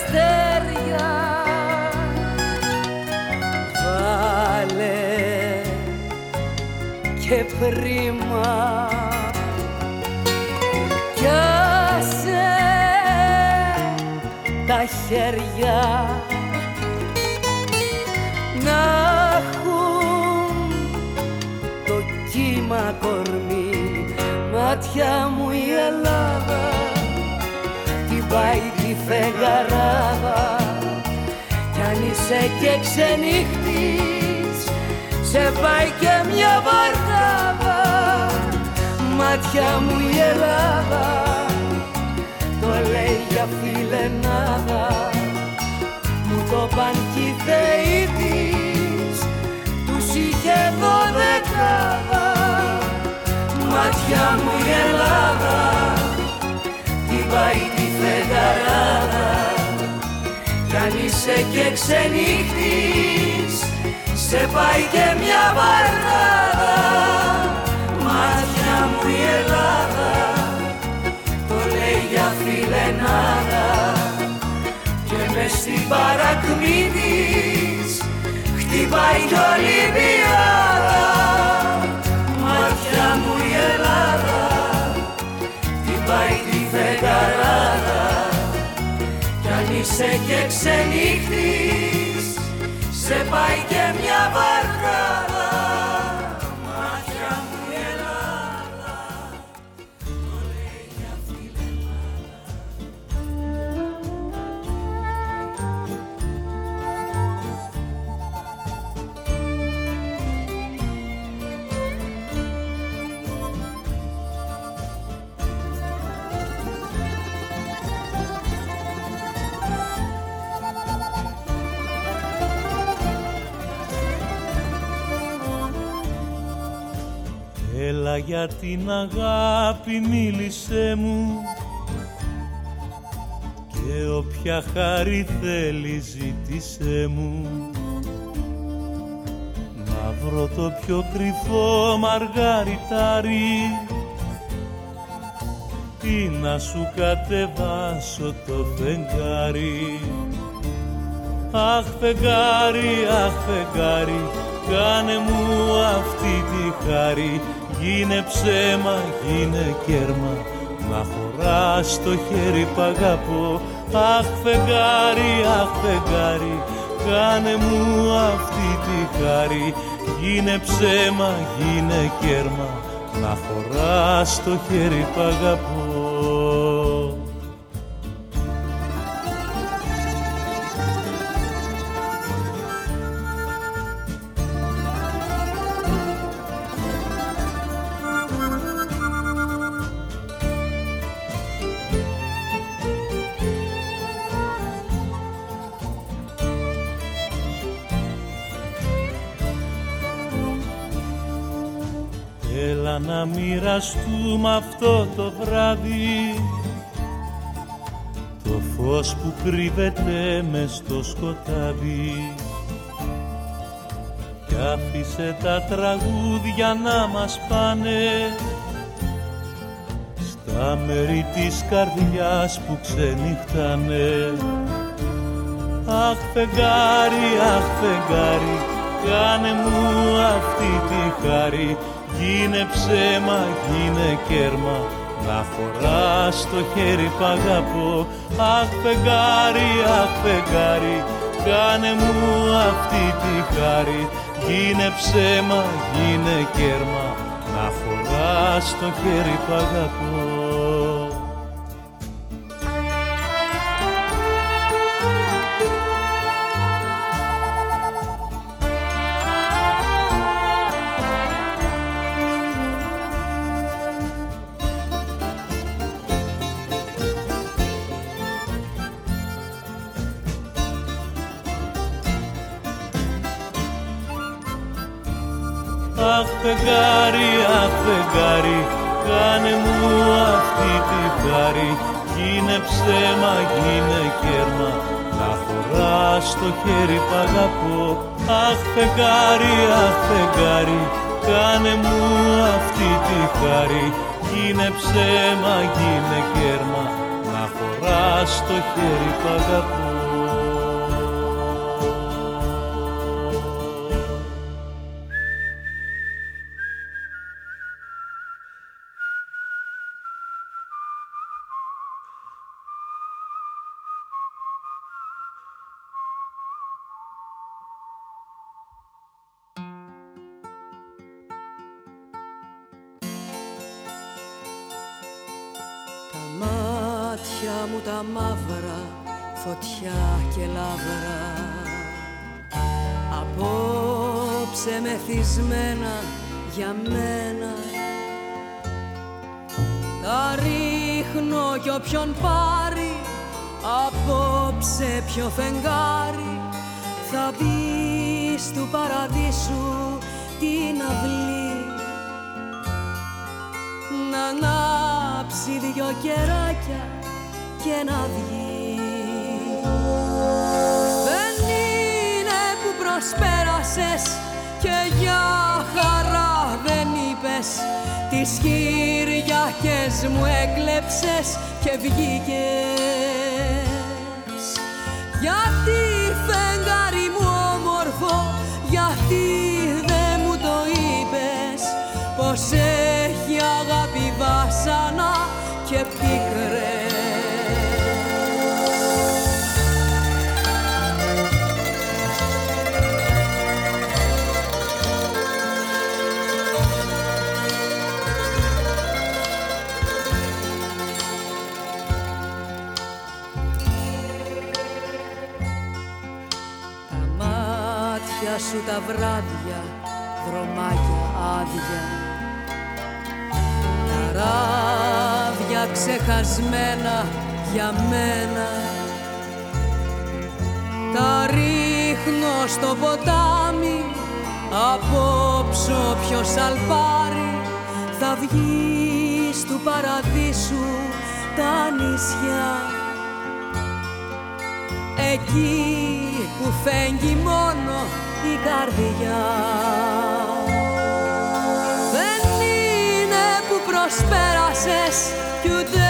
αστέρια. Βάλε και πρίμα. Κι άσε τα χέρια να έχουν το κύμα κορμί. Μάτια μου φεγγαράδα κι αν είσαι και ξενύχτης σε πάει και μια βαρκάδα. Μάτια μου η Ελλάδα το λέει για φιλενάδα. Μου το παν κι τους είχε δωδεκάδα μάτια μου η Ελλάδα την πάει τη φεγγαράδα Κανείσαι και ξενύχτης. Σε πάει και μια βαρδάδα Μάτια μου η Ελλάδα. Το λέει για φιλενάδα. Και μες στην παρακμή της Χτυπάει κι Ολυμπιάδα Μάτια μου η Ελλάδα. Χτυπάει τη φεγγαράδα. Κι αν είσαι και ξενύχτης Σε πάει και μια βαρκάδα για την αγάπη μίλησέ μου. Και όποια χάρη θέλει ζήτησέ μου. Να βρω το πιο κρυφό μαργαριτάρι. Ή να σου κατεβάσω το φεγγάρι. Αχ φεγγάρι, αχ φεγγάρι, κάνε μου αυτή τη χάρη Γίνε ψέμα, γίνε κέρμα Να χωράς το χέρι π' αγαπώ. Αχ φεγγάρι, αχ φεγγάρι Κάνε μου αυτή τη χάρη. Γίνε ψέμα, γίνε κέρμα Να χωράς το χέρι π' αγαπώ μοιραστούμε αυτό το βράδυ. Το φως που κρύβεται μες στο σκοτάδι. Κι άφησε τα τραγούδια να μας πάνε. Στα μέρη της καρδιάς που ξενυχτάνε. Αχ φεγγάρι, αχ φεγγάρι, κάνε μου αυτή τη χάρη Γίνε ψέμα, γίνε κέρμα να φοράς το χέρι π' αγαπώ. Αχ φεγγάρι, αχ φεγγάρι κάνε μου αυτή τη χάρη. Γίνε ψέμα, γίνε κέρμα να φοράς το χέρι π' αγαπώ φεγγάρι, αχ φεγγάρι, κάνε μου αυτή τη χάρη. Γίνε ψέμα, γίνε κέρμα, να χωράς το χέρι π' you there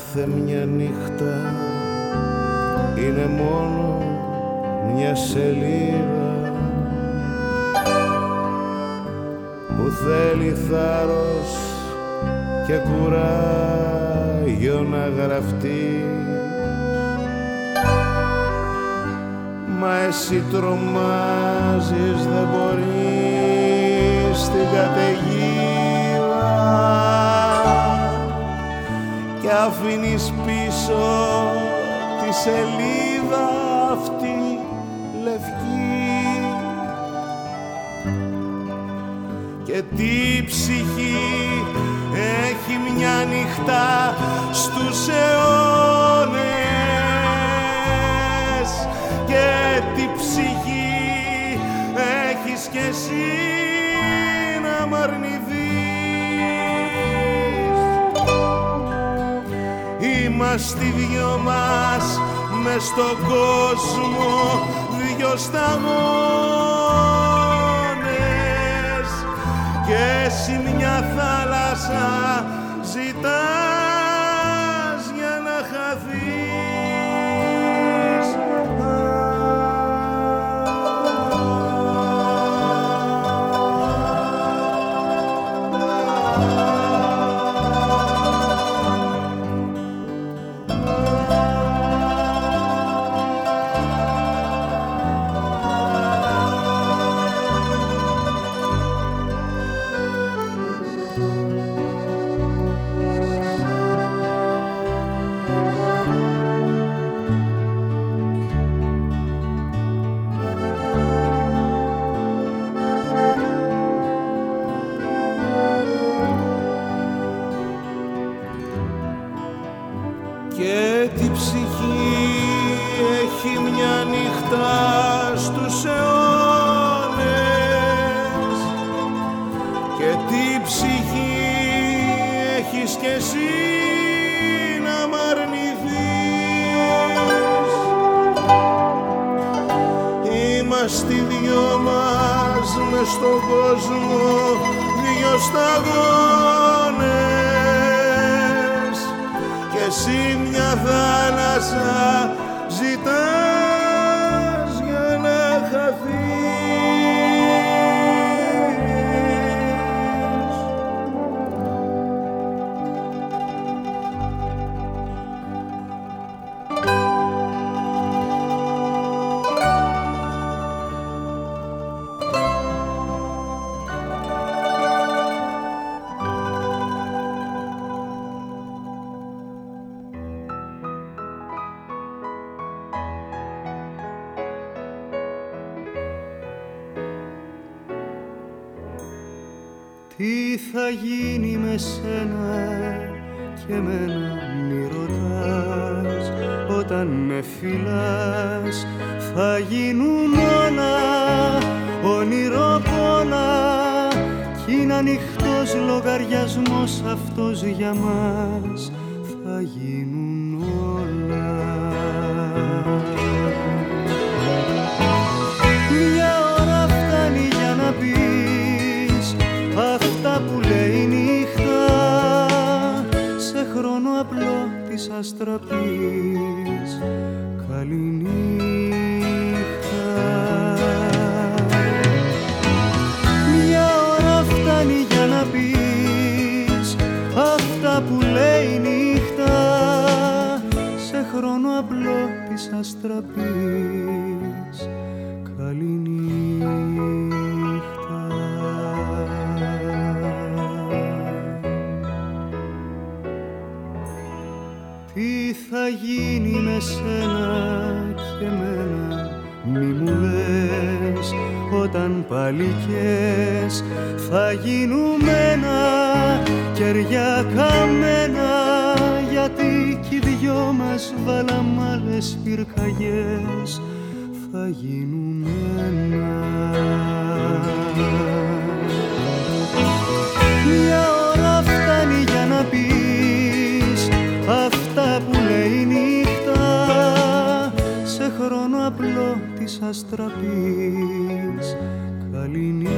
nothing και τι ψυχή έχει μια νυχτά στους αιώνες. Και τι ψυχή έχεις κι εσύ να μ' αρνηθείς. Είμαστε οι δυο μας μες στον κόσμο δυο σταμό και εσύ μια θάλασσα. στον κόσμο δυο σταγόνες. Και εσύ μια θάλασσα Παλικέ παλικές θα γίνουμενα ένα κεριά καμένα γιατί κι οι δυο μας βάλαμε άλλες πυρκαγιές θα γίνουμε ένα. Μια ώρα φτάνει για να πεις αυτά που λέει νύχτα σε χρόνο απλό της αστραπής. Καληνύχτα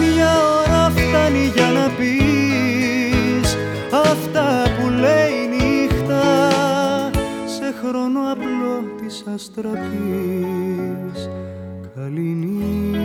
Μια ώρα φτάνει για να πεις αυτά που λέει νύχτα. Σε χρόνο απλό της αστραπής. Καληνύχτα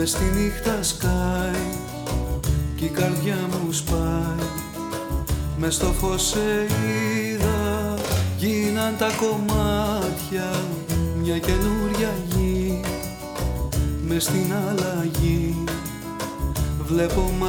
με στη νύχτα σκάει κι η καρδιά μου σπάει. Με στο φως σε είδα γίναν τα κομμάτια μια καινούρια γη μες στην αλλαγή. Βλέπω μ'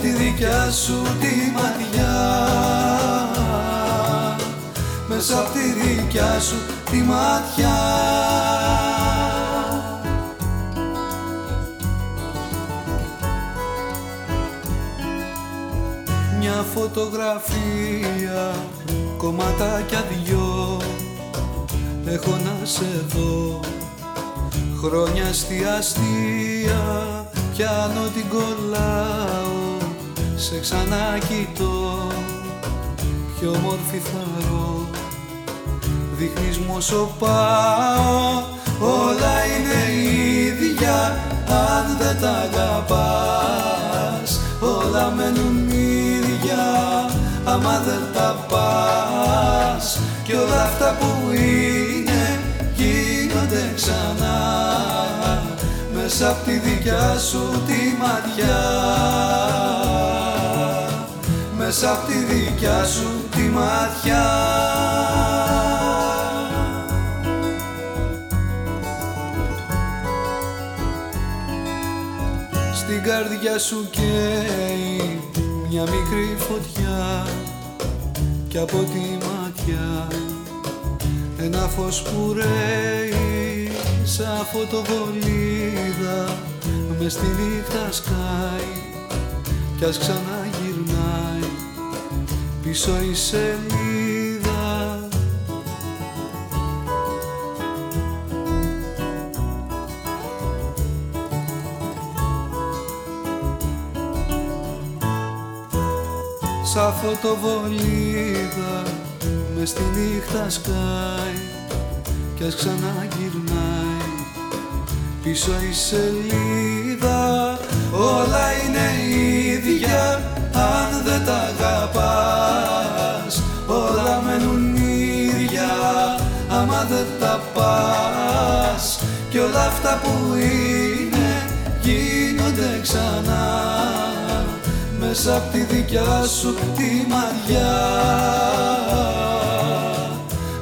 τη δικιά σου τη ματιά. Μέσα απ' τη δικιά σου τη ματιά. Μια φωτογραφία κομματάκια δυο. Έχω να σε δω. Χρόνια στη αστεία πιάνω την κολλάω σε ξανακοιτώ. Πιο μόρφη θαρώ δείχνεις μου όσο πάω. Όλα είναι ίδια αν δεν τα αγαπάς. Όλα μένουν ίδια άμα δεν τα πας. Και όλα αυτά που είναι γίνονται ξανά. Μέσα απ' τη δικιά σου τη ματιά μέσα απ' τη δικιά σου τη ματιά Στην καρδιά σου καίει μια μικρή φωτιά και από τη ματιά ένα φως που ρέει σαν φωτοβολίδα μες στη νύχτα σκάει κι ας ξαναγυρνάει πίσω η σελίδα. Σαν φωτοβολίδα μες στη νύχτα σκάει κι ας ξαναγυρνάει πίσω η σελίδα. Όλα είναι ίδια αν δεν τα αγαπάς. Όλα μένουν ίδια άμα δεν τα πας. Κι όλα αυτά που είναι γίνονται ξανά. Μέσα απ' τη δικιά σου τη μάτια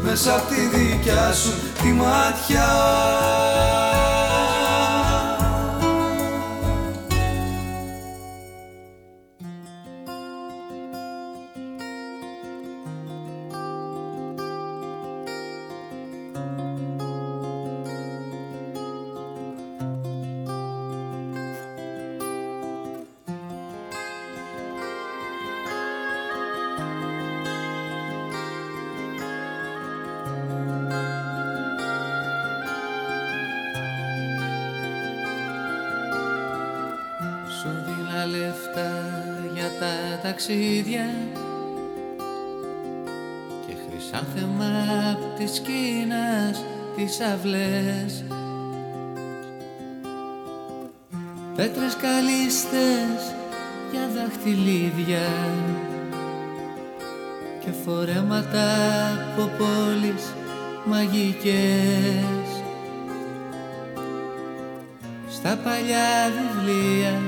μέσα απ' τη δικιά σου τη μάτια ταξίδια και χρυσάνθεμα απ' της Κίνας τις αυλές. Πέτρες καλύστες για δαχτυλίδια. Και φορέματα από πόλεις μαγικές. Στα παλιά βιβλία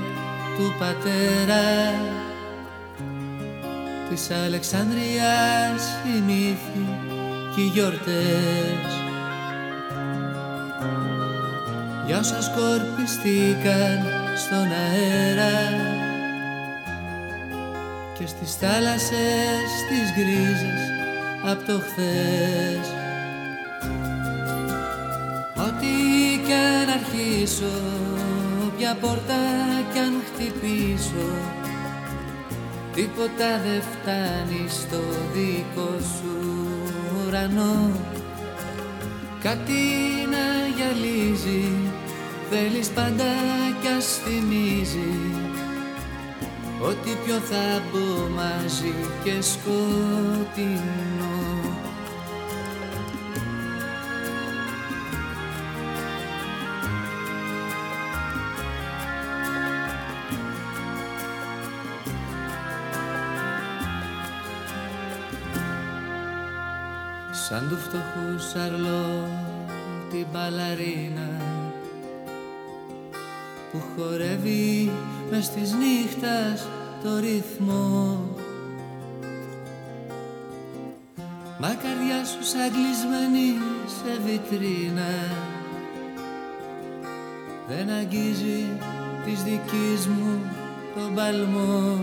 του πατέρα της Αλεξανδρίας η μύθη και οι γιορτές. Για όσα σκορπιστήκαν στον αέρα και στις θάλασσες τις γκρίζες απ' το χθες. Ό,τι κι αν αρχίσω, ποια πόρτα κι αν χτυπήσω Τίποτα δεν φτάνει στο δικό σου ουρανό. Κάτι να γυαλίζει Θέλεις πάντα κι ας θυμίζει. Ότι πιο θα μπω μαζί και σκοτεινό Σαρλό την μπαλαρίνα που χορεύει μες της νύχτας το ρυθμό. Μα καρδιά σου σαν κλεισμένη σε βιτρίνα δεν αγγίζει της δικής μου τον παλμό.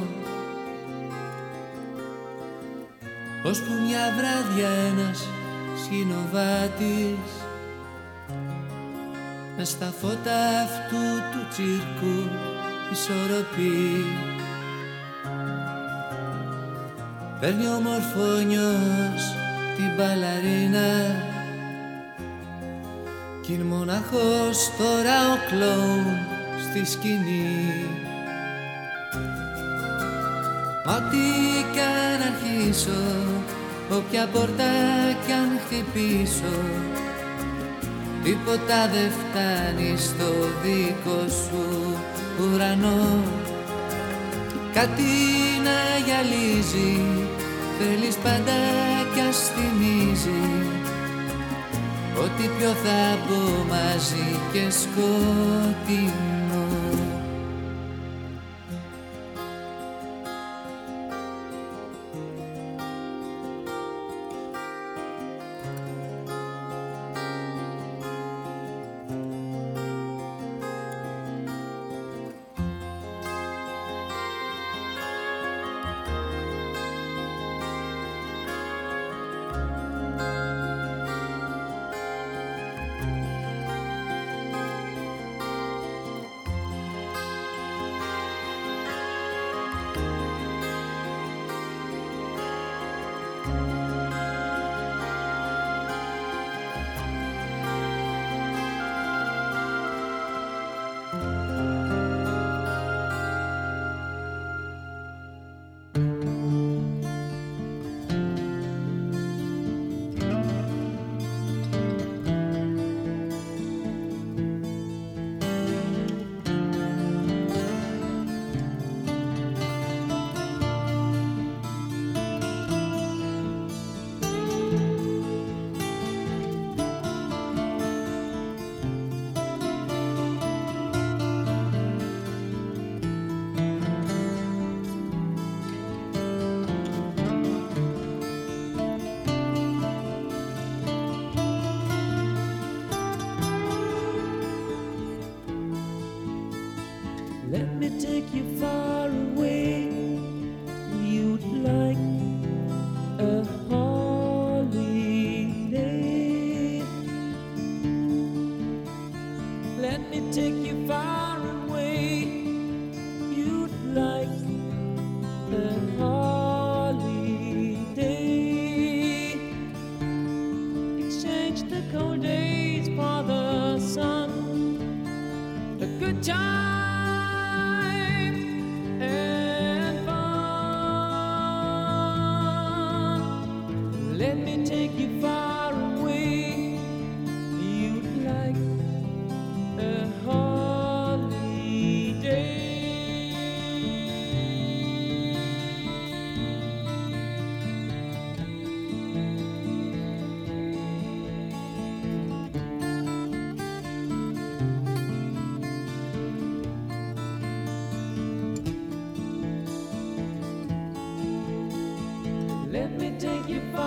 Που μια βράδια ένας σκηνοβάτης. Μες στα φώτα αυτού του τσίρκου ισορροπεί. Παίρνει ο μορφόνιος την μπαλαρίνα κι είναι μοναχός τώρα ο κλόουν στη σκηνή. Ό,τι κι αν αρχίσω Όποια πόρτα κι αν χτυπήσω Τίποτα δεν φτάνει στο δικό σου ουρανό. Κάτι να γυαλίζει Θέλεις πάντα κι ας θυμίζει Ότι πιο θα μπω μαζί και σκοτεινό Let me take you far.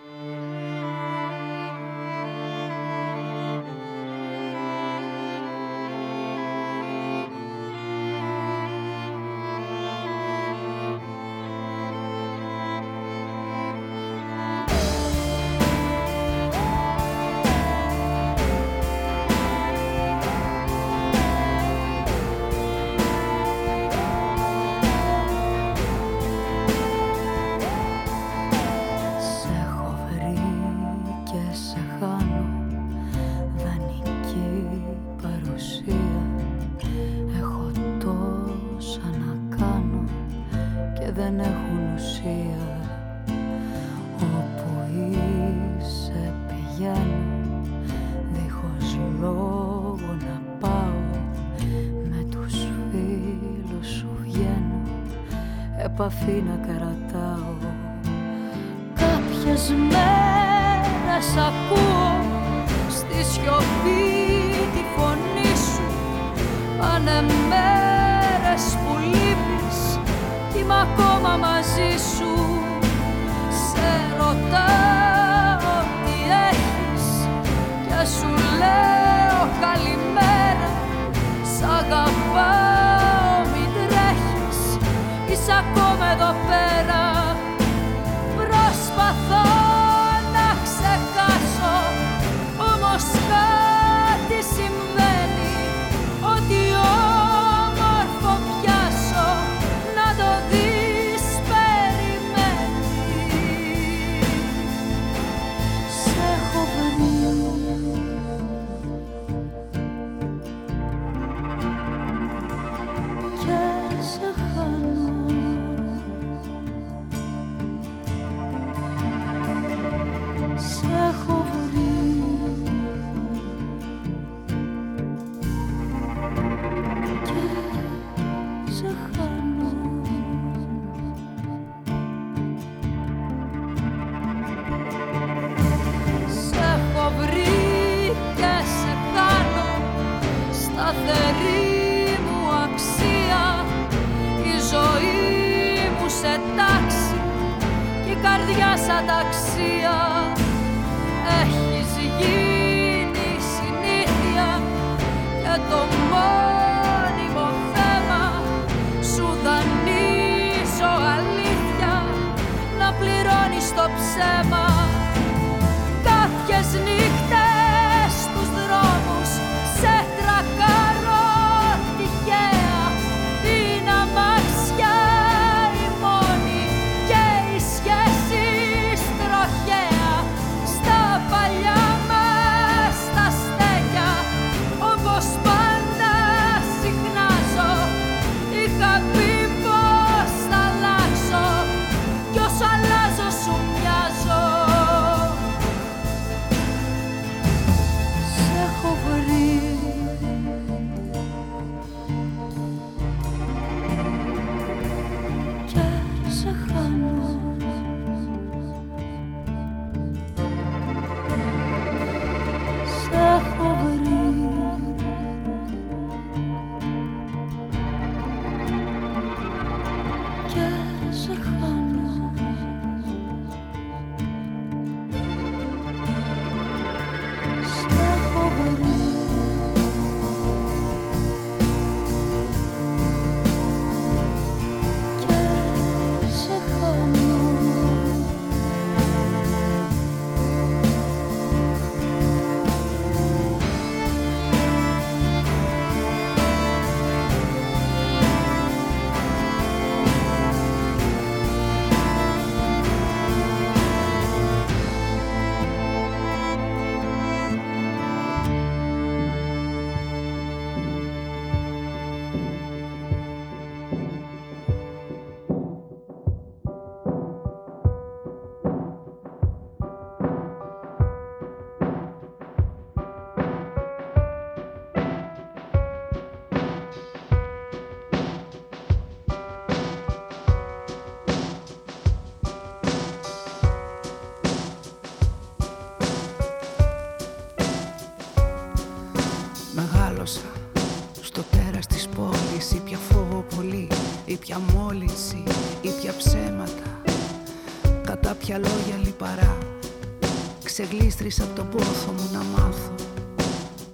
Ξεγλίστρισα από τον πόθο μου να μάθω.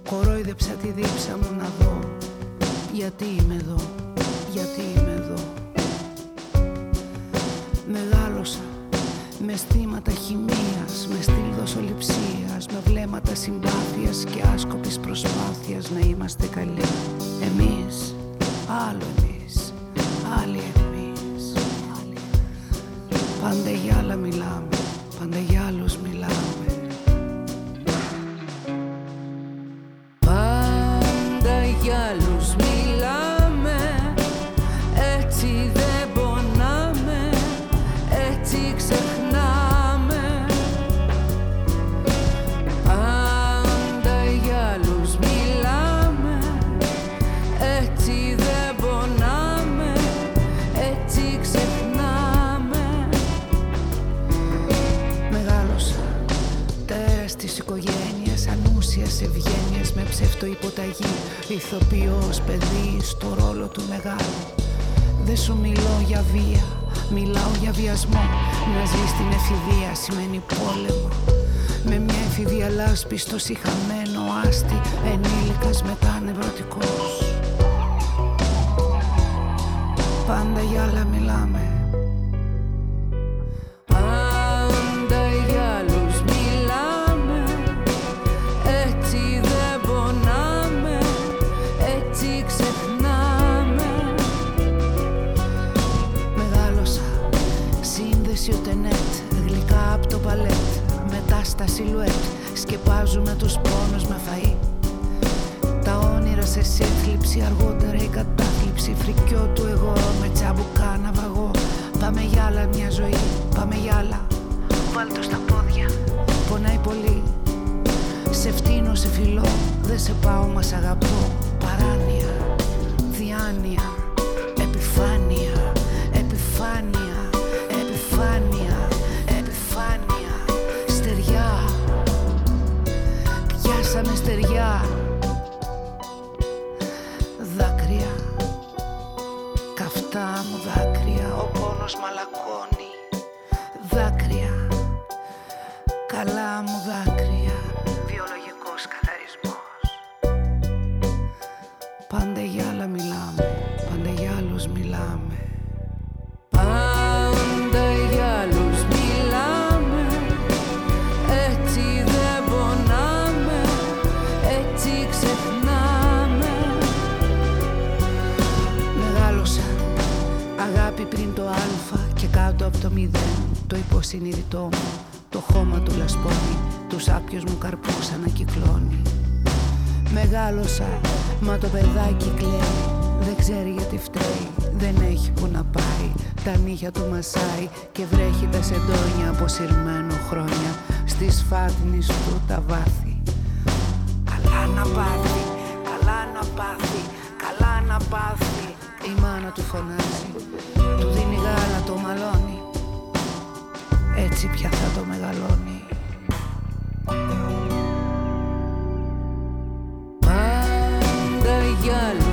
Κορόιδεψα τη δίψα μου να δω Γιατί είμαι για βία, μιλάω για βιασμό. Να ζει στην εφηβεία σημαίνει πόλεμο. Με μια εφηβεία λάσπη στο συχαμένο άστι, ενήλικας μετά νευρωτικός. Πάντα για άλλα μιλάμε. Σύνδεση ούτε νετ Γλυκά από το παλέτ Μετά στα σιλουέτ Σκεπάζουμε τους πόνους με φαΐ. Τα όνειρα σε σύθλιψη, αργότερα η κατάθλιψη. Φρικιό του εγώ με τσαμπουκά ναυαγό Πάμε για άλλα μια ζωή, πάμε για άλλα. Βάλ' το στα πόδια, πονάει πολύ. Σε φτύνω, σε φιλώ, δεν σε πάω μας σ' αγαπώ. Παράνοια, διάνοια, από το μηδέν Το υποσυνείδητό μου Το χώμα του λασπώνει Τους άπιους μου καρπούς ανακυκλώνει. Μεγάλωσα Μα το παιδάκι κλαίει. Δεν ξέρει γιατί φταίει Δεν έχει που να πάει. Τα νύχια του μασάει Και βρέχει τα σεντόνια Αποσυρμένο χρόνια. Στις φάτνης του τα βάθη. Καλά να πάθει, καλά να πάθει, καλά να πάθει. Η μάνα του φωνάζει, του δίνει γάλα το μαλώνει Έτσι πια θα το μεγαλώνει. Πάντα για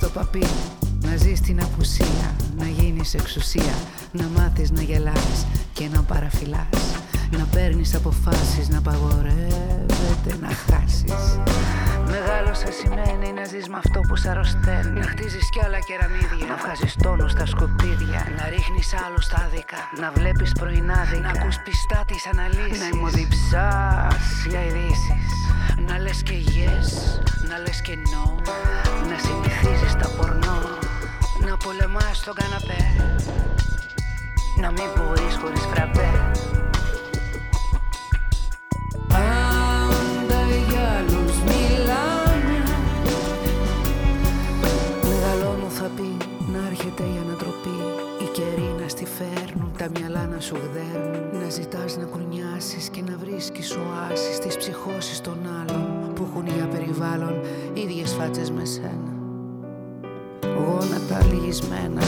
να κάνεις το παπί. Να ζεις την απουσία Να γίνεις εξουσία. Να μάθεις να γελάς και να παραφυλάς. Να παίρνεις αποφάσεις Να παγορεύεται να χάσεις. Μεγάλωσα σημαίνει να ζεις με αυτό που σ' αρρωσταίνει. Να χτίζεις κι άλλα κεραμίδια. Να βγάζεις τόνους στα σκουπίδια. Να ρίχνεις άλλους τα άδικα. Να βλέπεις πρωινάδικα Να ακούς πιστά τις αναλύσεις. Να ημωδιψάς για ειδήσεις. Να λες και yes, να λες και no Να συνηθίζεις τα πορνό Να πολεμάς στον καναπέ Να μην μπορείς χωρίς φραπέ. Πάντα για άλλους μιλάμε. Μεγαλώνω θα πει να έρχεται η ανατροπή. Οι καιροί να στη φέρνουν, τα μυαλά να σου γδέρνουν. Να ζητάς να κουνιάσεις και να βρίσκεις οάσεις Στις ψυχώσεις των άλλων. που έχουν για περιβάλλον ίδιες φάτσες με σένα. Γόνατα λυγισμένα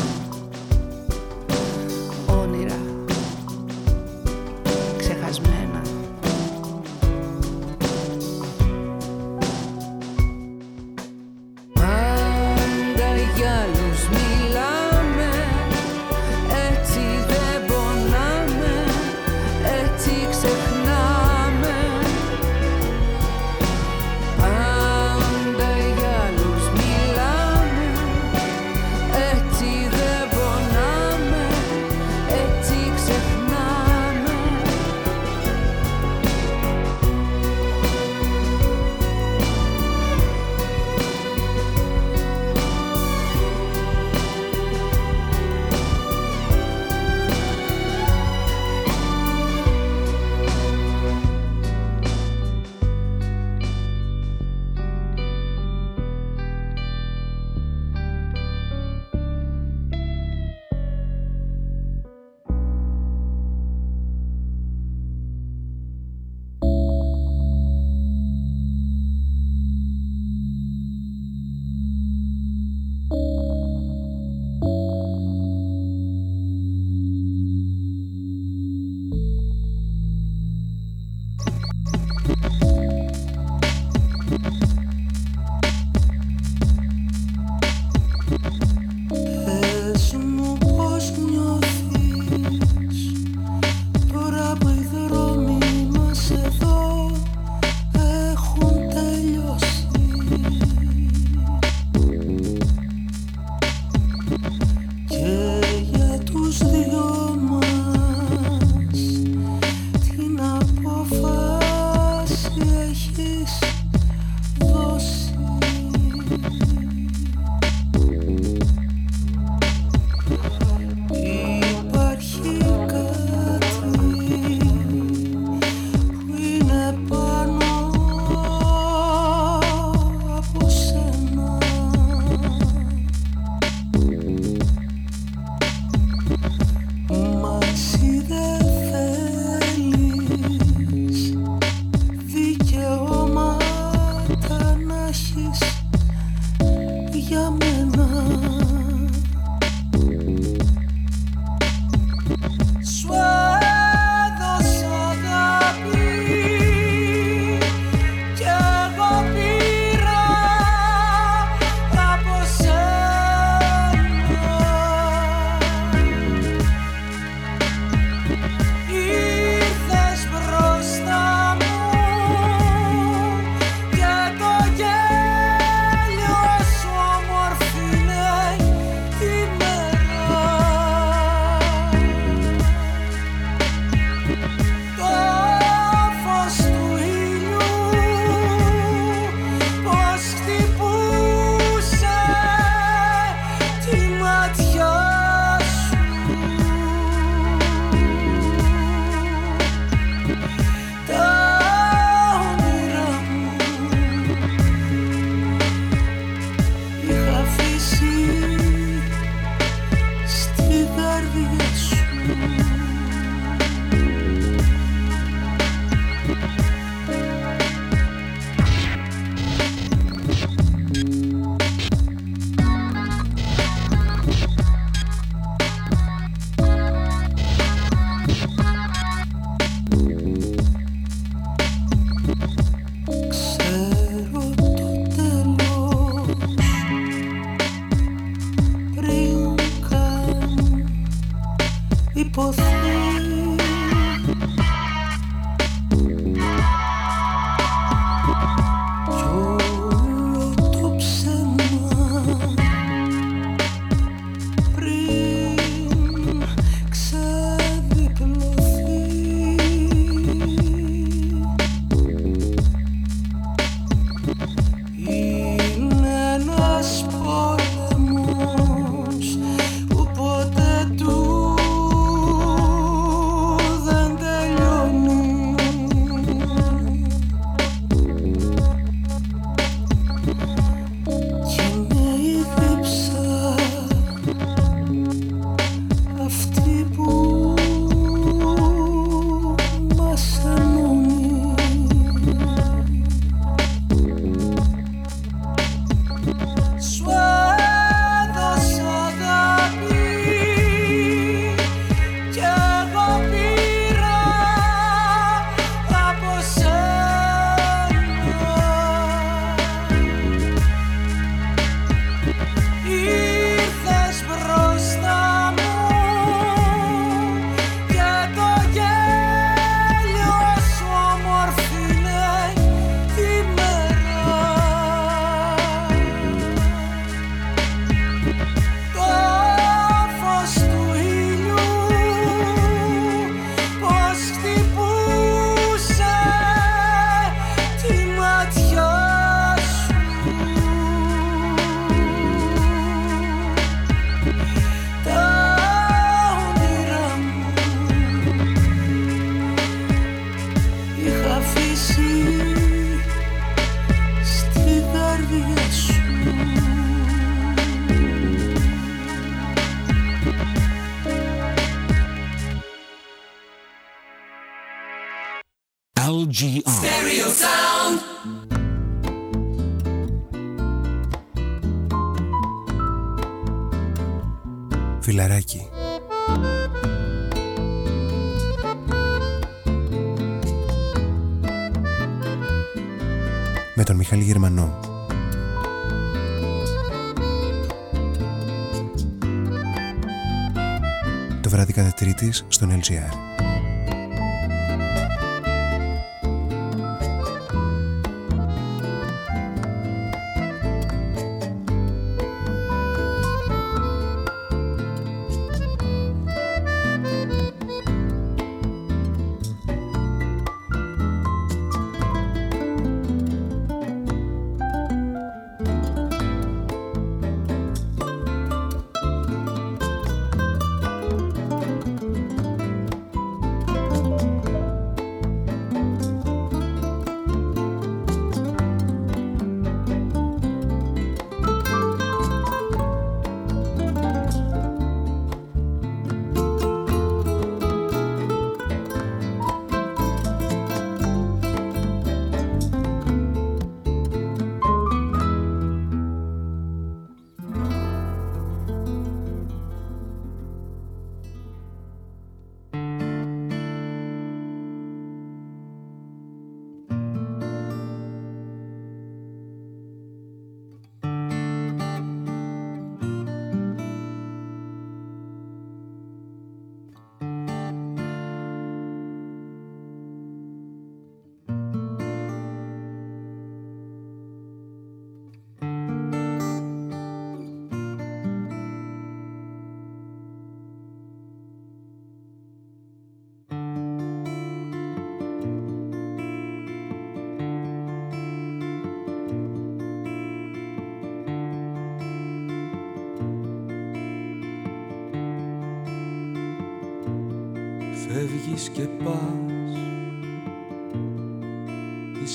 στον LGR.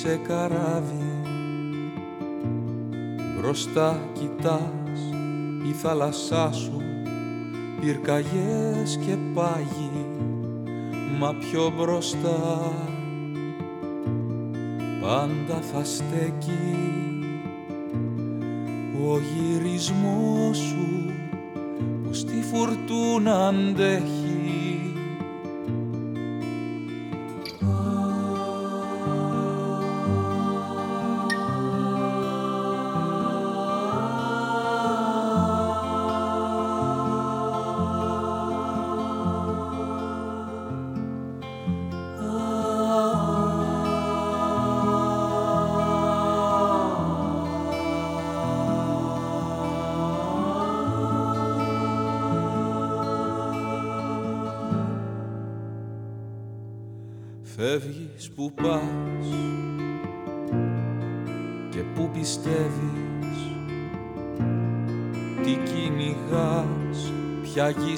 Είσαι καράβι. Μπροστά κοιτάς η θάλασσά σου Πυρκαγιές και πάγι Μα πιο μπροστά Πάντα θα στέκει. Ο γυρισμός σου Που στη φουρτούνα αντέχει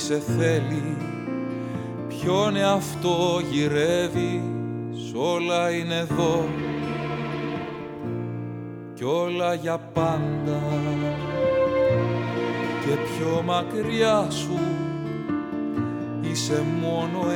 σε θέλει. Ποιον εαυτό γυρεύεις, όλα είναι εδώ. Κι όλα για πάντα. Και πιο μακριά σου είσαι μόνο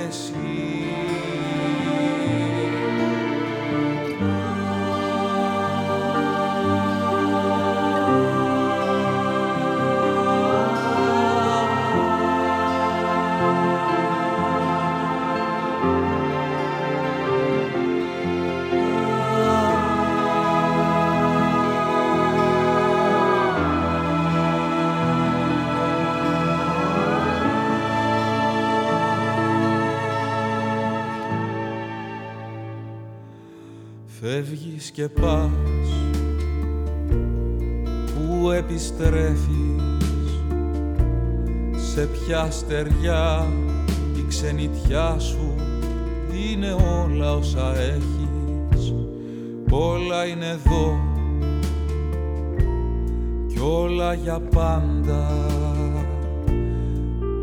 και πας Πού επιστρέφεις. Σε ποια στεριά Η ξενιτιά σου Είναι όλα όσα έχεις. Όλα είναι εδώ Κι όλα για πάντα.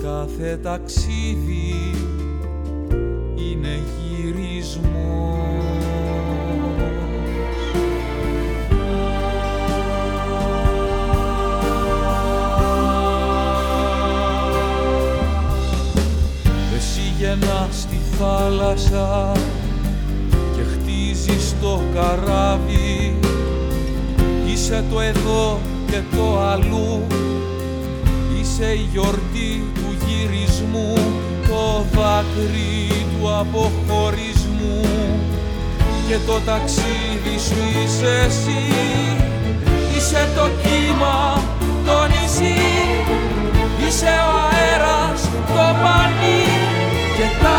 Κάθε ταξίδι είναι γυρισμός στη θάλασσα και χτίζει το καράβι. Είσαι το εδώ και το αλλού. Είσαι η γιορτή του γυρισμού το δάκρυ του αποχωρισμού. Και το ταξίδι σου είσαι εσύ. Είσαι το κύμα, το νησί. Είσαι ο αέρας, το πανί. Και τα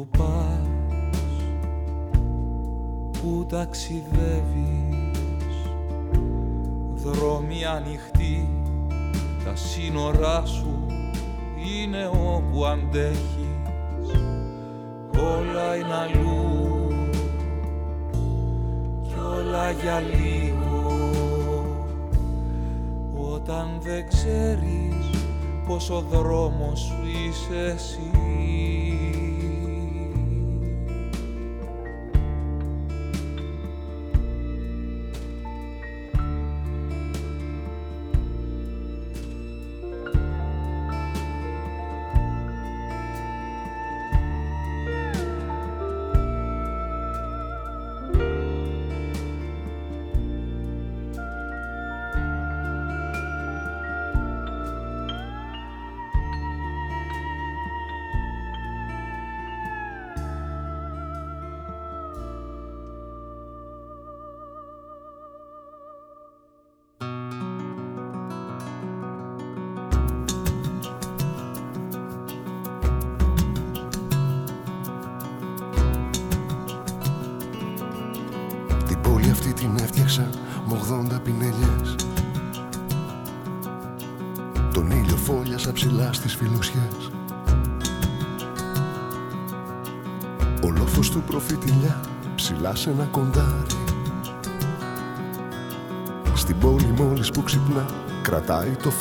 άσπρο ταξιδεύεις. Δρόμοι ανοιχτοί Τα σύνορά σου Είναι όπου αντέχεις. Όλα είναι αλλού Κι όλα για λίγο. Όταν δεν ξέρεις Πως ο δρόμος σου είσαι εσύ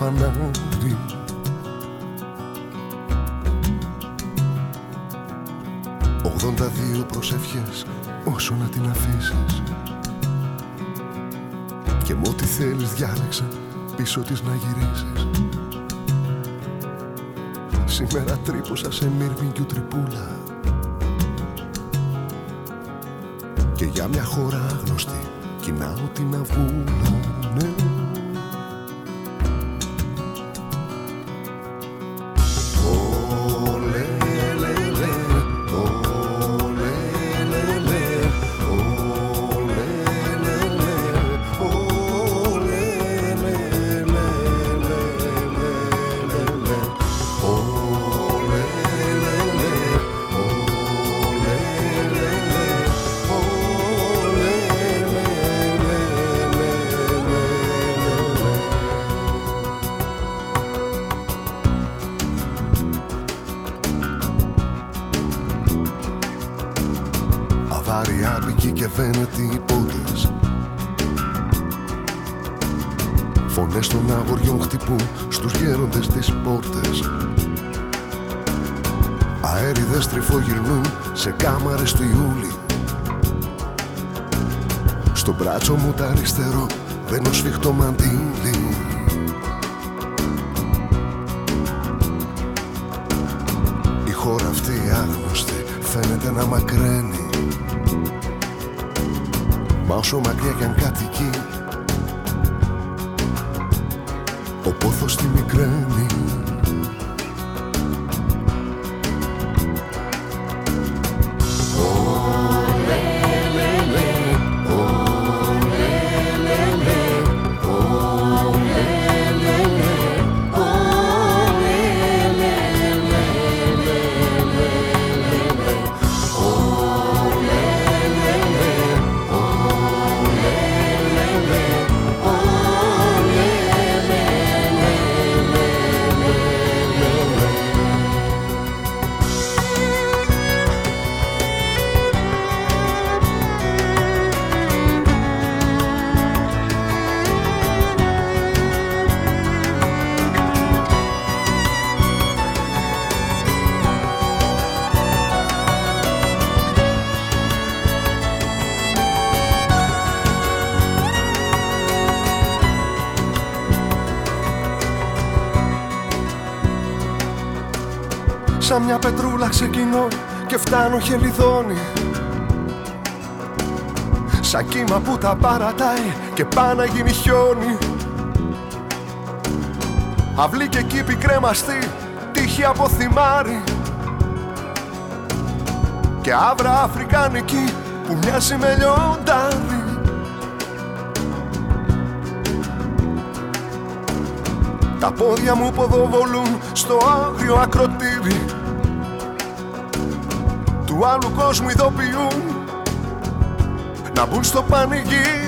φανάρι Ογδόντα δύο προσευχές όσο να την αφήσεις. Και με ό,τι θέλεις διάλεξα πίσω της να γυρίσεις. Σήμερα τρύπωσα σε μύρμη τρυπούλα Και για μια χώρα άγνωστη κοινάω την αβούλα ναι. Κάποιοι και φαίνεται οι πόντες. Φωνές των αγοριών χτυπούν στους γέροντες τις πόρτες. Αέριδες τρυφογυρνούν σε κάμαρες του Ιούλη Στο μπράτσο μου τα αριστερό μπαίνω σφιχτό Η χώρα αυτή άγνωστη φαίνεται να μακραίνει. Μα όσο μακριά κι αν κατοικεί. Ο πόθος τη μικραίνει μια πετρούλα ξεκινώ και φτάνω χελιδόνι. Σαν κύμα που τα παρατάει και πάει να γίνει χιόνι. Αυλή και κήπη κρέμαστη, τύχη από θυμάρι. Και άβρα αφρικάνικη που μοιάζει με λιοντάρι. Τα πόδια μου ποδοβολούν στο άγριο ακροτήρι Του άλλου κόσμου ειδοποιούν. Να μπουν στο πανηγύρι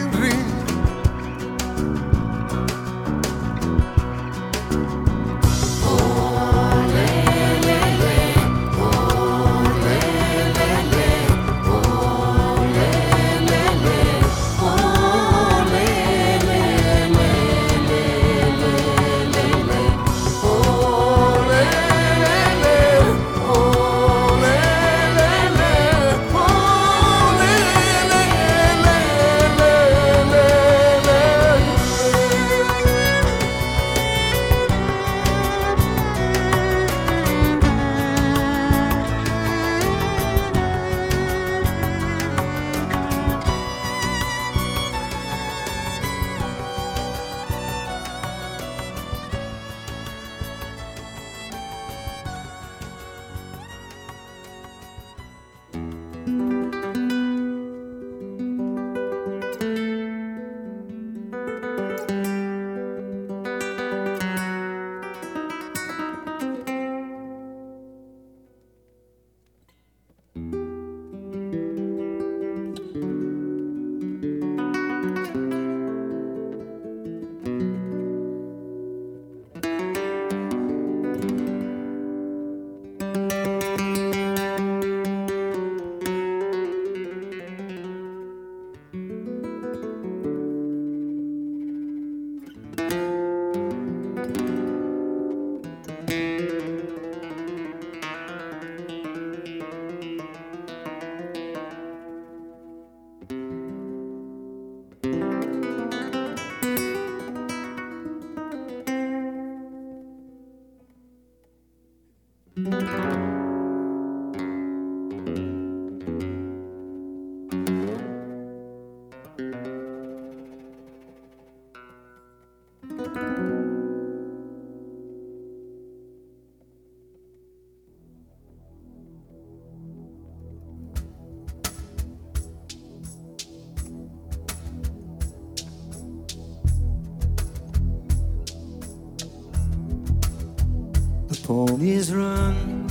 ponies run,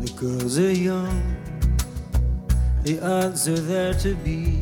the girls are young, the odds are there to beat.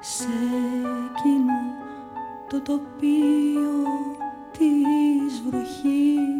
σε εκείνο το τοπίο της βροχής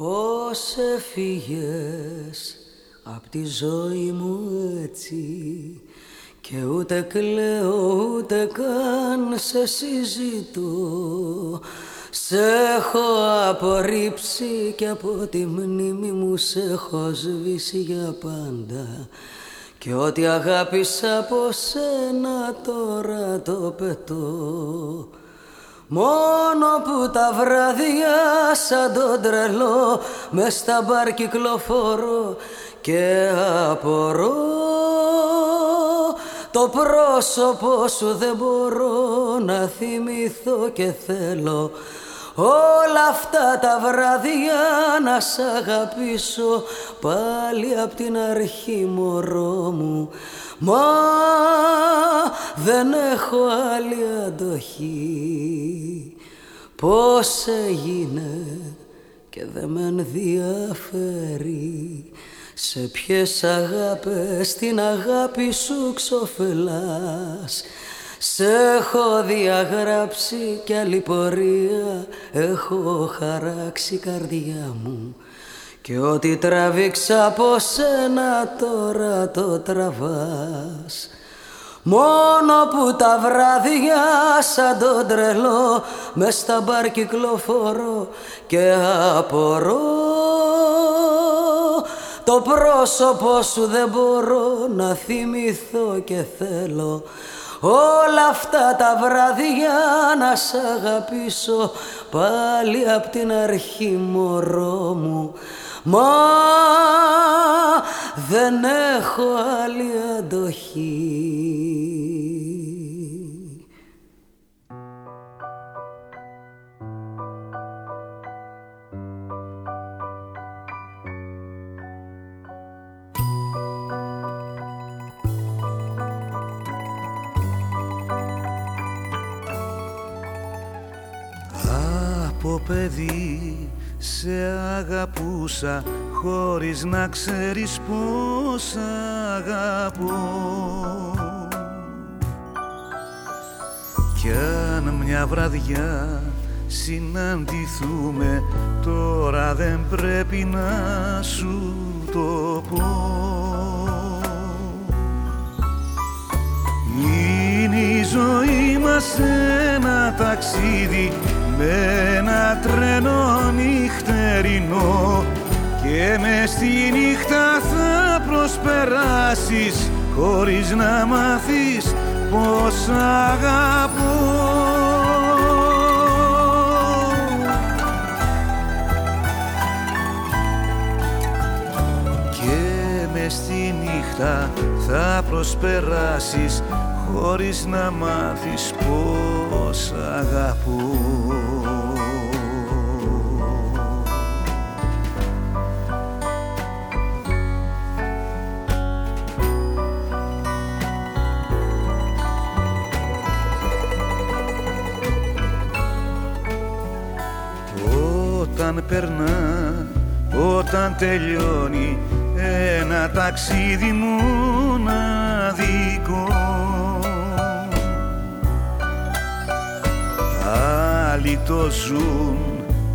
Πώς έφυγες απ' τη ζωή μου έτσι; Και ούτε κλαίω ούτε καν σε συζητώ. Σ' έχω απορρίψει και από τη μνήμη μου σε έχω σβήσει για πάντα. Και ό,τι αγάπησα από σένα τώρα το πετώ Μόνο που τα βράδια σαν τον τρελό μες στα μπαρ κυκλοφορώ και απορώ. Το πρόσωπο σου δεν μπορώ να θυμηθώ και θέλω Όλα αυτά τα βράδια να σ' αγαπήσω πάλι απ' την αρχή μωρό μου Μα δεν έχω άλλη αντοχή. Πώς έγινε και δεν με ενδιαφέρει σε ποιες αγάπες την αγάπη σου ξοφελάς. Σ' έχω διαγράψει κι άλλη πορεία. Έχω χαράξει καρδιά μου Και ό,τι τραβήξα από σένα τώρα το τραβάς. Μόνο που τα βράδια σαν τον τρελό μες στα μπαρ κυκλοφορώ και απορώ. Το πρόσωπο σου δεν μπορώ να θυμηθώ και θέλω Όλα αυτά τα βράδια να σ' αγαπήσω πάλι απ' την αρχή μωρό μου Μα δεν έχω άλλη αντοχή. Από παιδί σε αγαπούσα χωρίς να ξέρεις πως αγαπώ. Κι αν μια βραδιά συναντηθούμε τώρα δεν πρέπει να σου το πω. Είναι η ζωή μας ένα ταξίδι με ένα τρένο νυχτερινό και με στη νύχτα θα προσπεράσεις χωρίς να μάθεις πως αγαπώ. Και με στη νύχτα θα προσπεράσεις χωρίς να μάθεις πως αγαπώ Όταν περνά, όταν τελειώνει ένα ταξίδι μοναδικό Άλλοι το ζουν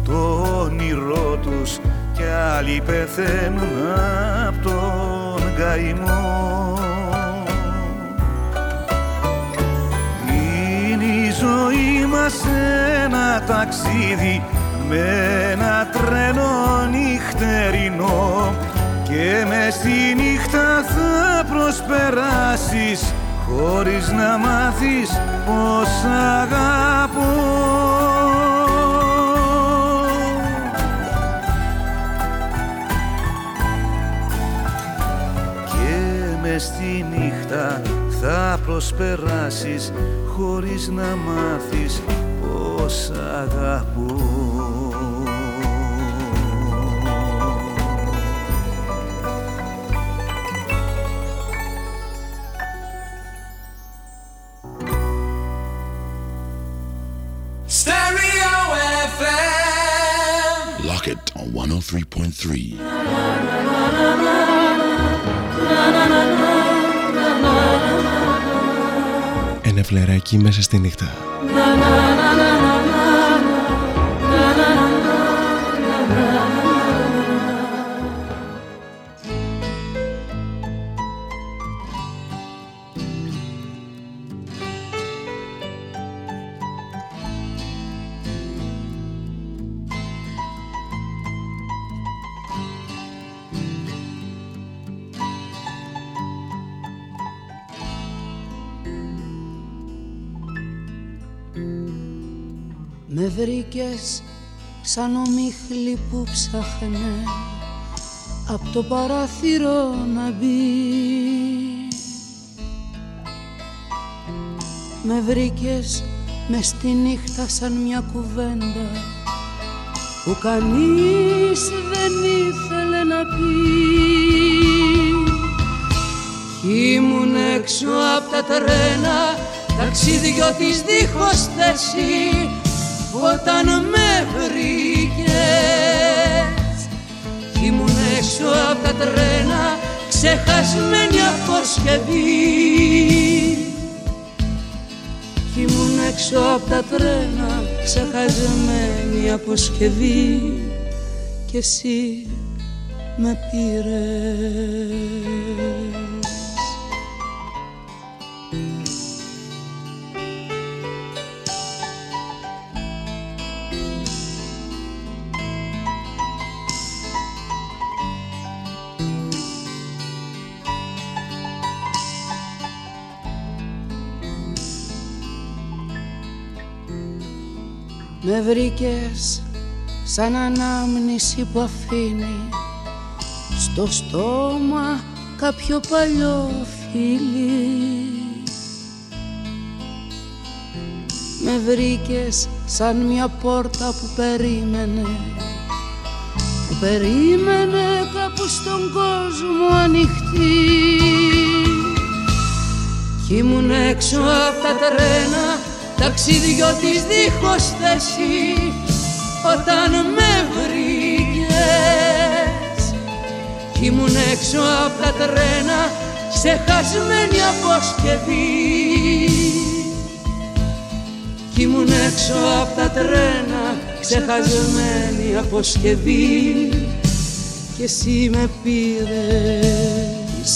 το όνειρό τους κι άλλοι πεθαίνουν απ' τον καημό. Είναι η ζωή μας ένα ταξίδι με ένα τρένο νυχτερινό και με στη νύχτα θα προσπεράσεις χωρίς να μάθεις πως αγαπώ. Και με στη νύχτα θα προσπεράσεις χωρίς να μάθεις πως αγαπώ 103.3. Ένα φλεράκι μέσα στη νύχτα. Σαν ομίχλη που ψάχνε Απ' το παράθυρο να μπει. Με βρήκες μες στη νύχτα σαν μια κουβέντα που κανείς δεν ήθελε να πει. Ήμουν έξω απ' τα τρένα ταξίδιωτης δίχως θέσης όταν με βρήκες. Ήμουν έξω απ' τα τρένα ξεχασμένη αποσκευή ήμουν έξω απ' τα τρένα ξεχασμένη αποσκευή και εσύ με πήρες Με βρήκες σαν ανάμνηση που αφήνει στο στόμα κάποιο παλιό φίλι Με βρήκες σαν μια πόρτα που περίμενε που περίμενε κάπου στον κόσμο ανοιχτή. Κι ήμουν έξω από τα τρένα ταξιδιώτης δίχως θέση όταν με βρήκες. Κι ήμουν έξω από τα τρένα ξεχασμένη αποσκευή. Κι ήμουν έξω από τα τρένα ξεχασμένη αποσκευή. Και εσύ με πήρες.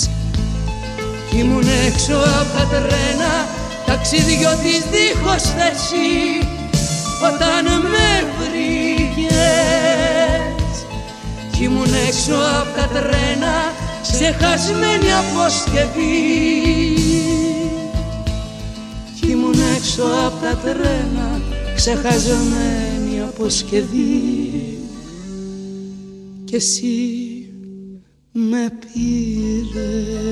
Κι ήμουν έξω από τα τρένα ταξιδιώτης δίχως θέση όταν με βρήκες. Κι ήμουν έξω απ' τα τρένα ξεχασμένη αποσκευή. Κι ήμουν έξω απ' τα τρένα ξεχασμένη αποσκευή. Και εσύ με πήρες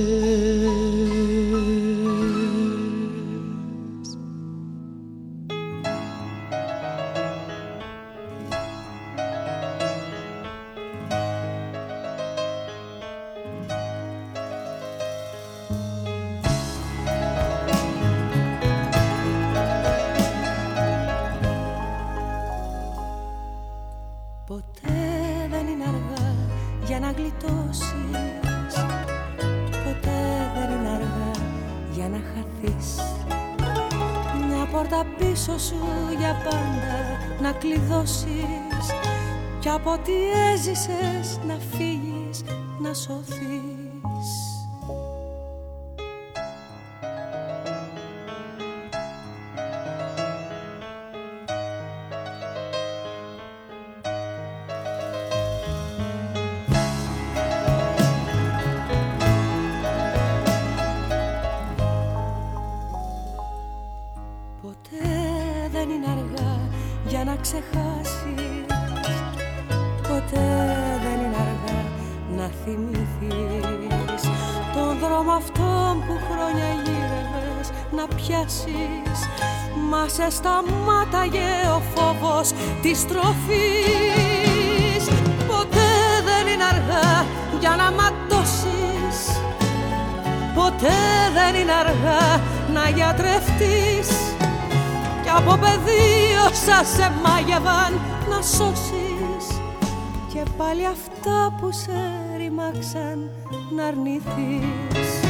από ό,τι έζησες να φύγεις, να σωθείς σταμάταγε ο φόβος της τροφής. Ποτέ δεν είναι αργά για να ματώσεις. Ποτέ δεν είναι αργά να γιατρευτείς. Κι από πεδίο σας σε μάγευαν να σώσεις. Και πάλι αυτά που σε ρημάξαν να αρνηθείς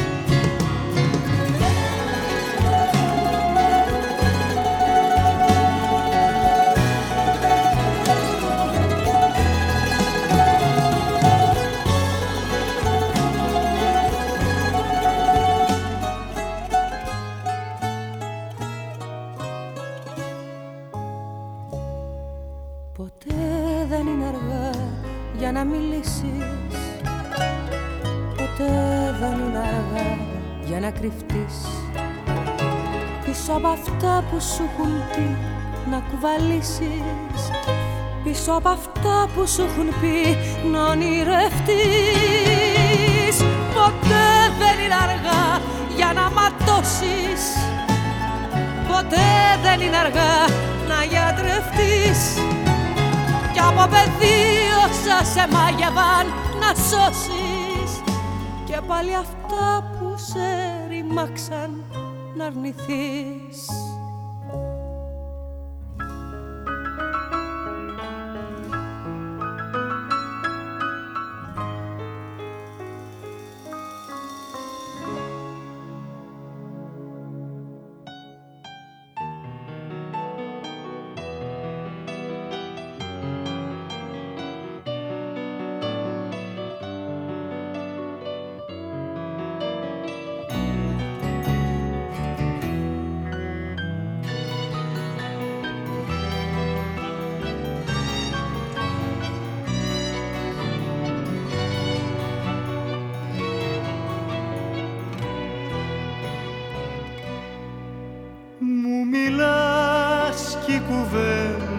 από αυτά που σου έχουν πει να κουβαλήσεις. Πίσω από αυτά που σου έχουν πει να ονειρευτείς. Ποτέ δεν είναι αργά για να ματώσεις. Ποτέ δεν είναι αργά να γιατρευτείς. Κι από πεδίο σας σε μάγευαν να σώσεις. Και πάλι αυτά που σε ρημάξαν να αρνηθείς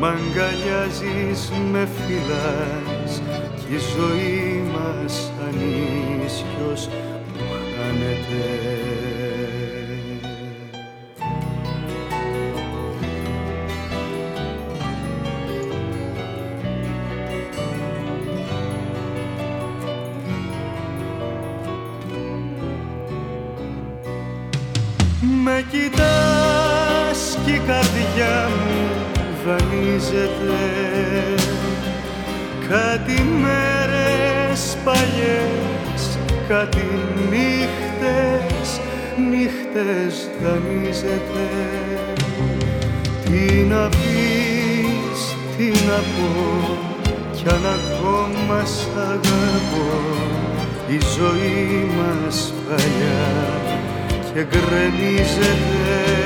μ' αγκαλιάζεις, με φυλάς κι η ζωή μας ανίσιος που χάνεται δανείζεται κάτι μέρες παλιές, κάτι νύχτες, νύχτες δανείζεται. Τι να πεις, τι να πω κι αν ακόμα σ' αγαπώ η ζωή μας παλιά και γκρεμίζεται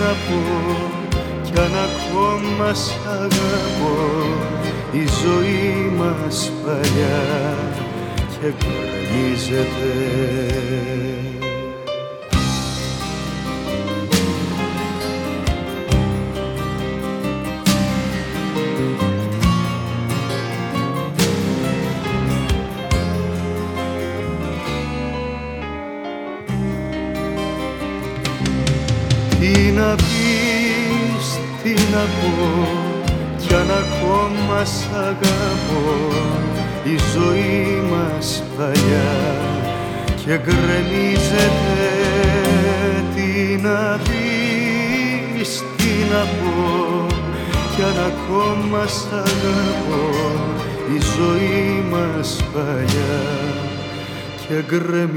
να πω κι αν ακόμα σ' αγαπώ η ζωή μας παλιά και γκρεμίζεται και γκρεμίζεται τι να πεις, τι να πω κι αν ακόμα σ' αγαπώ η ζωή μας παλιά. Και γκρεμίζεται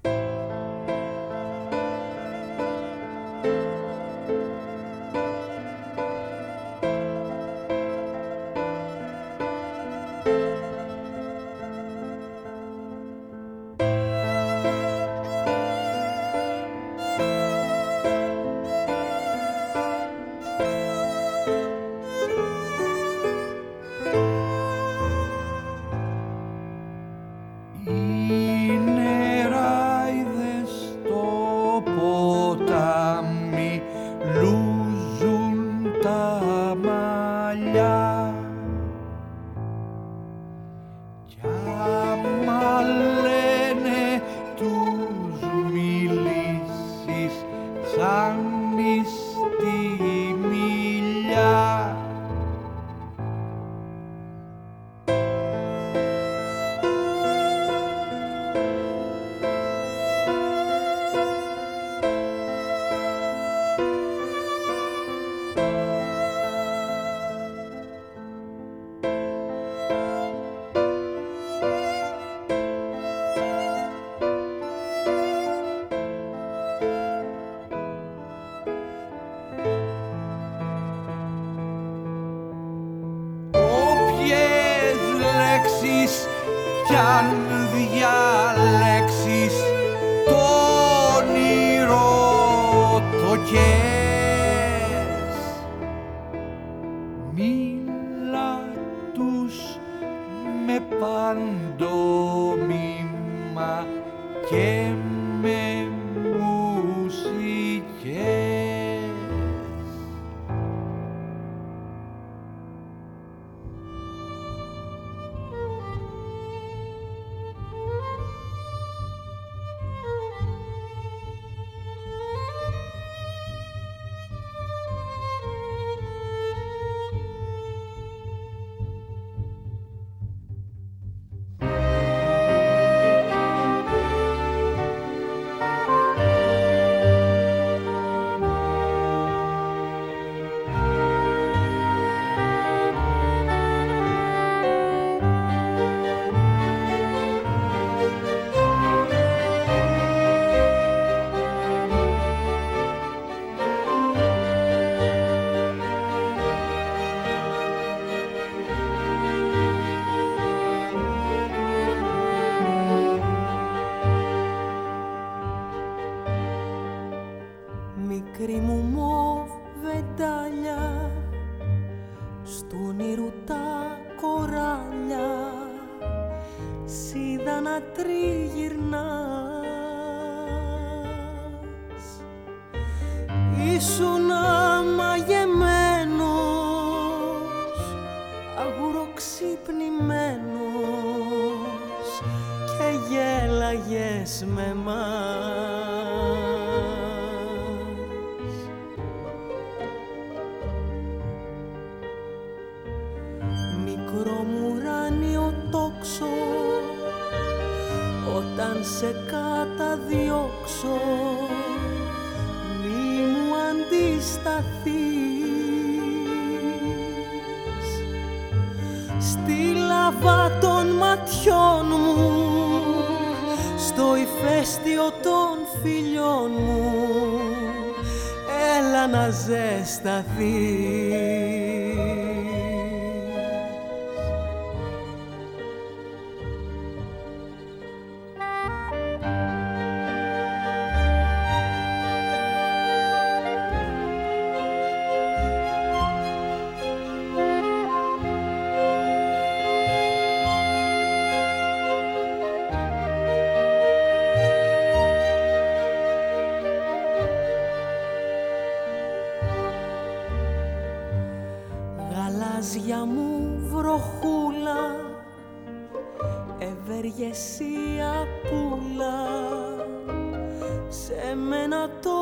Ευεργεσία πουλα Σε μένα το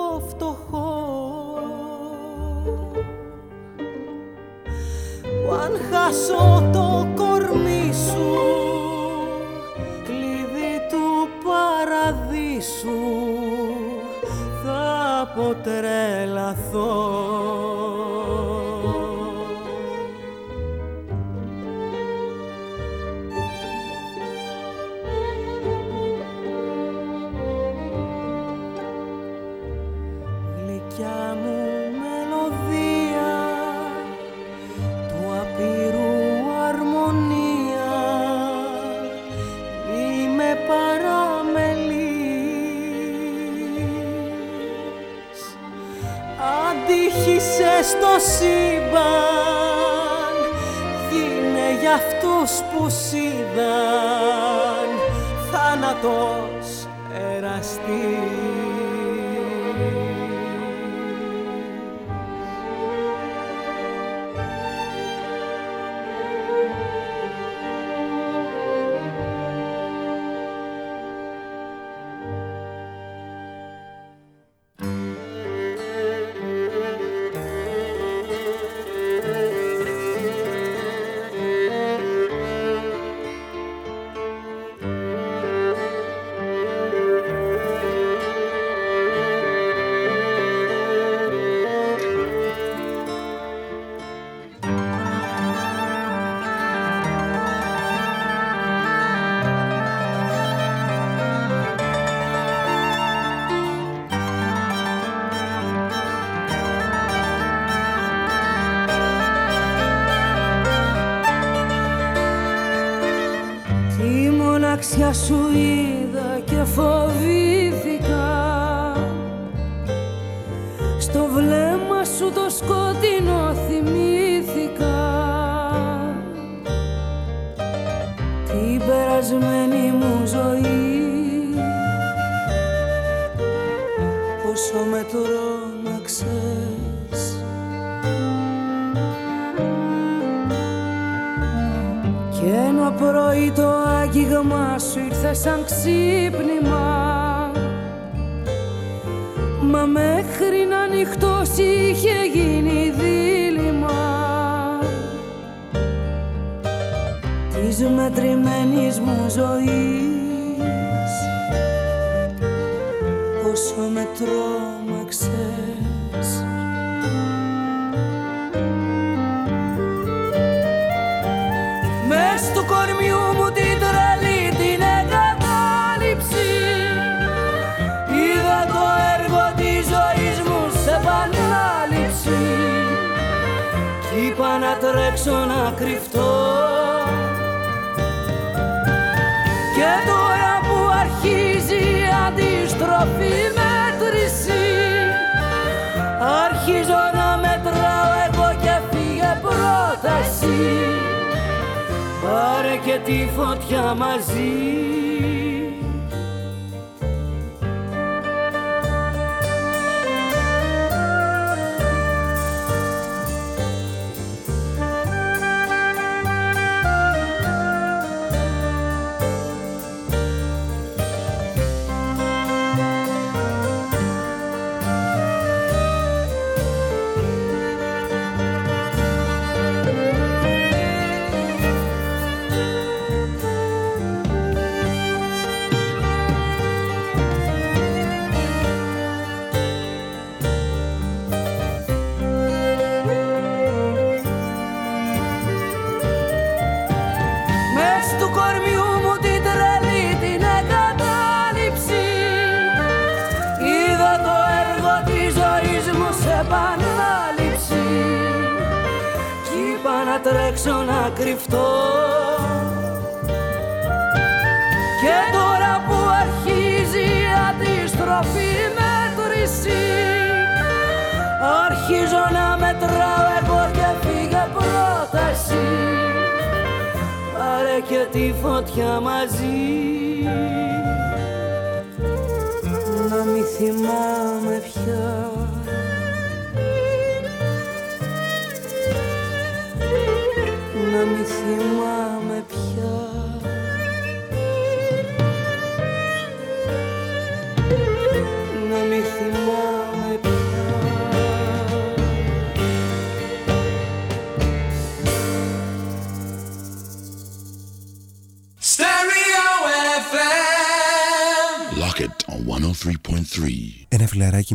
Πάρε και τη φωτιά μαζί.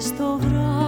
Στο βράδυ.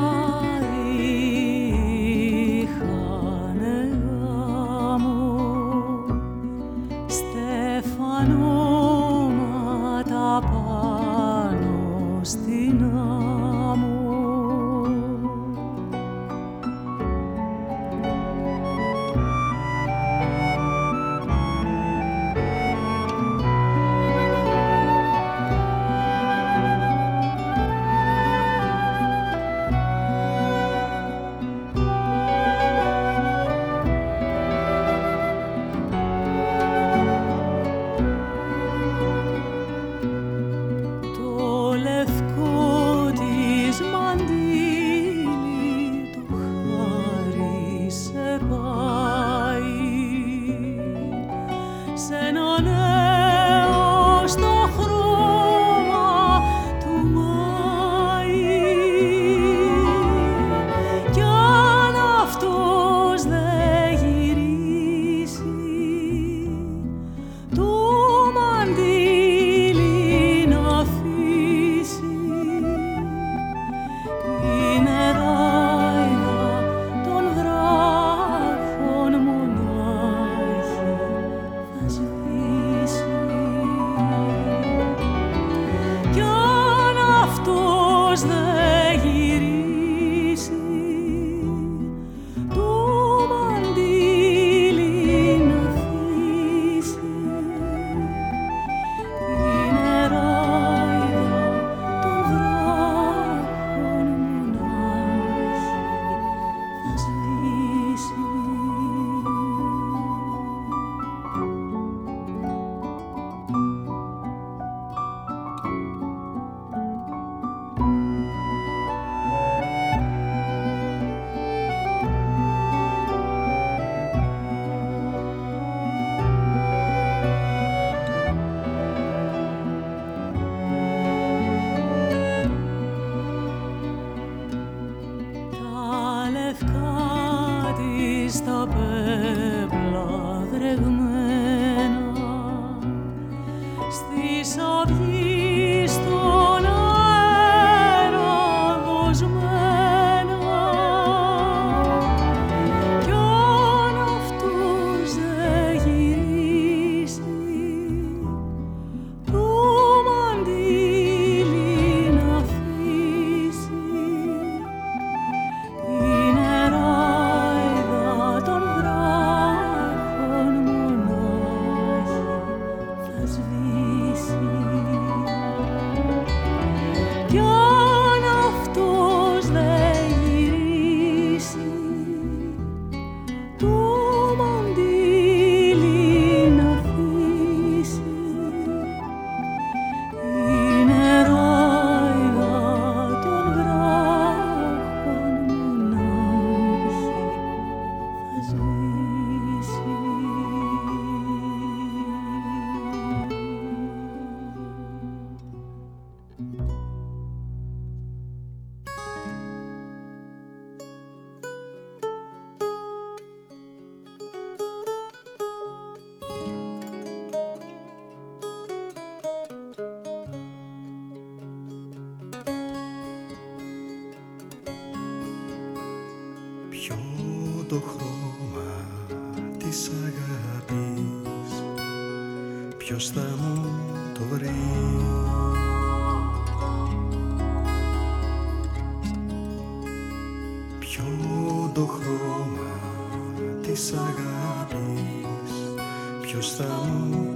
το χρώμα της αγάπης. Ποιος θα μου το βρει; Ποιο το χρώμα της αγάπης; Ποιος θα μου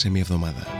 see me the